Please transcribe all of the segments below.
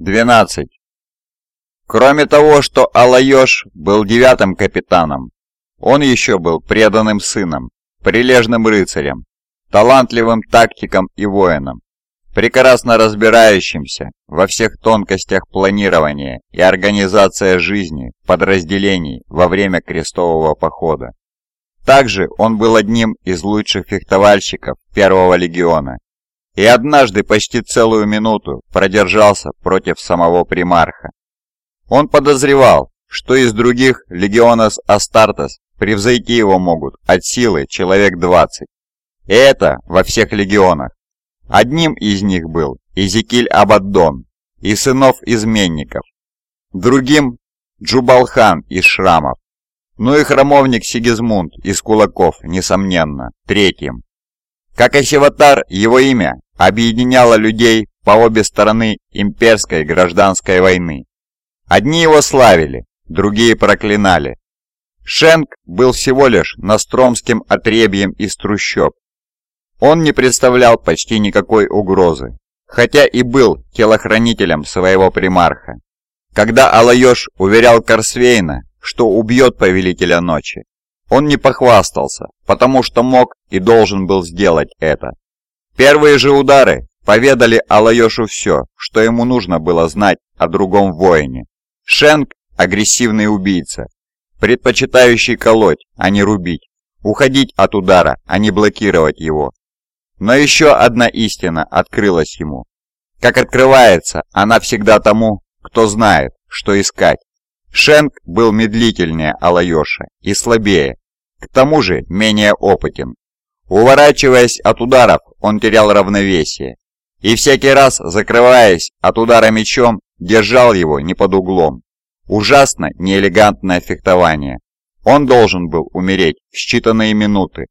12. Кроме того, что Алайош был девятым капитаном, он еще был преданным сыном, прилежным рыцарем, талантливым тактиком и воином, прекрасно разбирающимся во всех тонкостях планирования и организации жизни подразделений во время крестового похода. Также он был одним из лучших фехтовальщиков Первого легиона и однажды почти целую минуту продержался против самого примарха. Он подозревал, что из других легионов Астартес превзойти его могут от силы человек 20. И это во всех легионах. Одним из них был Изекиль Абаддон и сынов изменников, другим Джубалхан из Шрамов, ну и храмовник Сигизмунд из Кулаков, несомненно, третьим. Как и Севатар, его имя объединяло людей по обе стороны имперской гражданской войны. Одни его славили, другие проклинали. Шенк был всего лишь настромским отребьем из трущоб. Он не представлял почти никакой угрозы, хотя и был телохранителем своего примарха. Когда Алайош уверял Корсвейна, что убьет Повелителя Ночи, он не похвастался, потому что мог и должен был сделать это. Первые же удары поведали Алайошу все, что ему нужно было знать о другом воине. Шенк – агрессивный убийца, предпочитающий колоть, а не рубить, уходить от удара, а не блокировать его. Но еще одна истина открылась ему. Как открывается, она всегда тому, кто знает, что искать. Шенк был медлительнее Алайоша и слабее, к тому же менее опытен. Уворачиваясь от ударов, он терял равновесие. И всякий раз, закрываясь от удара мечом, держал его не под углом. Ужасно неэлегантное фехтование. Он должен был умереть в считанные минуты.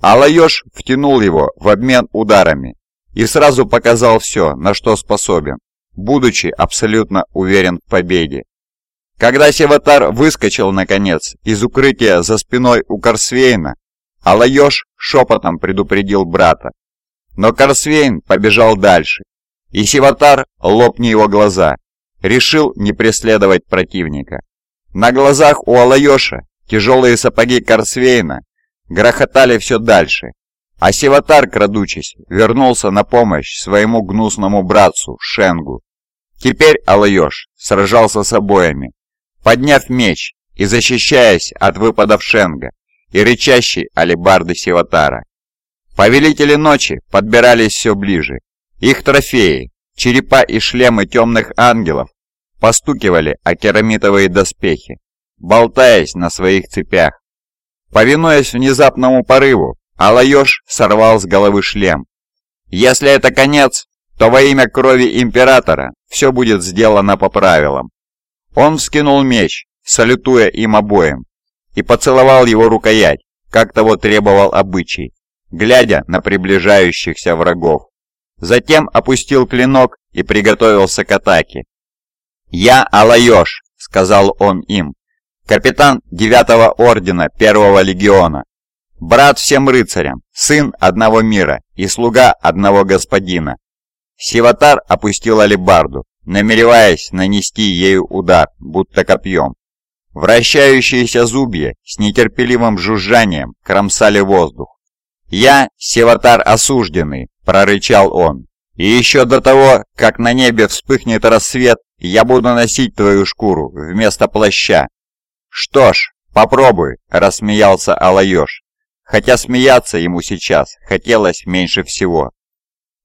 Алайош втянул его в обмен ударами и сразу показал все, на что способен, будучи абсолютно уверен в победе. Когда Севатар выскочил, наконец, из укрытия за спиной у Корсвейна, Алайош шепотом предупредил брата. Но Корсвейн побежал дальше, и Севатар, лопни его глаза, решил не преследовать противника. На глазах у Алайоша тяжелые сапоги Корсвейна грохотали все дальше, а Севатар, крадучись, вернулся на помощь своему гнусному братцу Шенгу. Теперь Алайош сражался с обоями, подняв меч и защищаясь от выпадов Шенга и рычащей алебарды Севатара. Повелители ночи подбирались все ближе. Их трофеи, черепа и шлемы темных ангелов, постукивали о керамитовые доспехи, болтаясь на своих цепях. Повинуясь внезапному порыву, Алайош сорвал с головы шлем. Если это конец, то во имя крови Императора все будет сделано по правилам. Он вскинул меч, салютуя им обоим, и поцеловал его рукоять, как того требовал обычай, глядя на приближающихся врагов. Затем опустил клинок и приготовился к атаке. «Я Алайош», — сказал он им, — «капитан девятого ордена первого легиона, брат всем рыцарям, сын одного мира и слуга одного господина». Сиватар опустил алебарду, намереваясь нанести ею удар, будто копьем. Вращающиеся зубья с нетерпеливым жужжанием кромсали воздух. «Я Севатар осужденный», — прорычал он. «И еще до того, как на небе вспыхнет рассвет, я буду носить твою шкуру вместо плаща». «Что ж, попробуй», — рассмеялся Алайош, хотя смеяться ему сейчас хотелось меньше всего.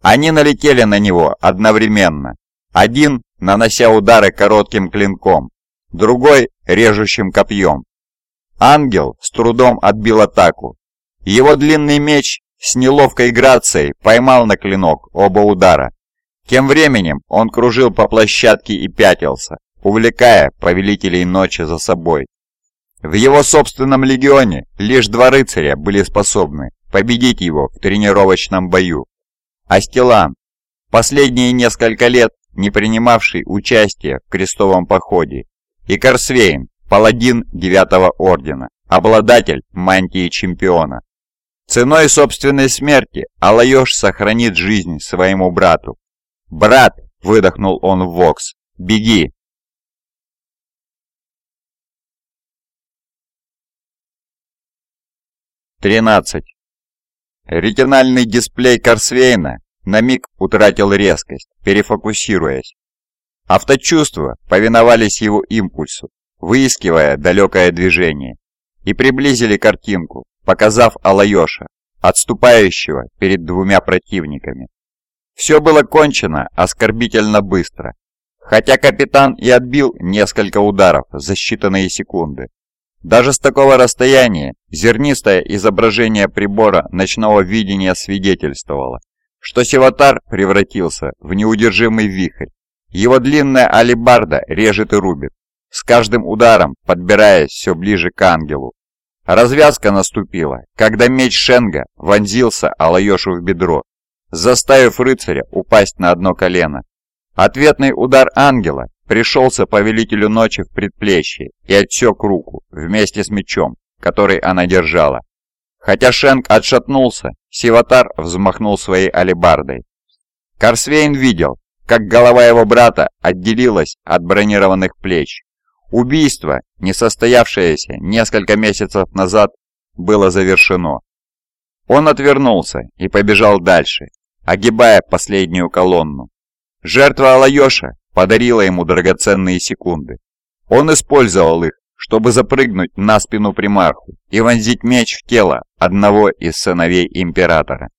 Они налетели на него одновременно, один нанося удары коротким клинком, другой режущим копьем. Ангел с трудом отбил атаку, его длинный меч с неловкой грацией поймал на клинок оба удара. Тем временем он кружил по площадке и пятился, увлекая повелителей ночи за собой. В его собственном легионе лишь два рыцаря были способны победить его в тренировочном бою. Астилан, последние несколько лет не принимавший участие в крестовом походе, и Корсвейн, паладин девятого ордена, обладатель мантии чемпиона. Ценой собственной смерти Алайош сохранит жизнь своему брату. «Брат!» – выдохнул он в Вокс. Беги!» Тринадцать. Ретинальный дисплей Корсвейна на миг утратил резкость, перефокусируясь. Авточувства повиновались его импульсу, выискивая далекое движение, и приблизили картинку, показав Алайоша, отступающего перед двумя противниками. Все было кончено оскорбительно быстро, хотя капитан и отбил несколько ударов за считанные секунды. Даже с такого расстояния зернистое изображение прибора ночного видения свидетельствовало, что Севатар превратился в неудержимый вихрь. Его длинная алебарда режет и рубит, с каждым ударом подбираясь все ближе к ангелу. Развязка наступила, когда меч Шенга вонзился Алайошу в бедро, заставив рыцаря упасть на одно колено. Ответный удар ангела пришелся повелителю ночи в предплечье и отсек руку вместе с мечом, который она держала. Хотя Шенк отшатнулся, Сиватар взмахнул своей алебардой. Корсвейн видел, как голова его брата отделилась от бронированных плеч. Убийство, не состоявшееся несколько месяцев назад, было завершено. Он отвернулся и побежал дальше, огибая последнюю колонну. Жертва Алайоша подарила ему драгоценные секунды. Он использовал их, чтобы запрыгнуть на спину примарху и вонзить меч в тело одного из сыновей императора.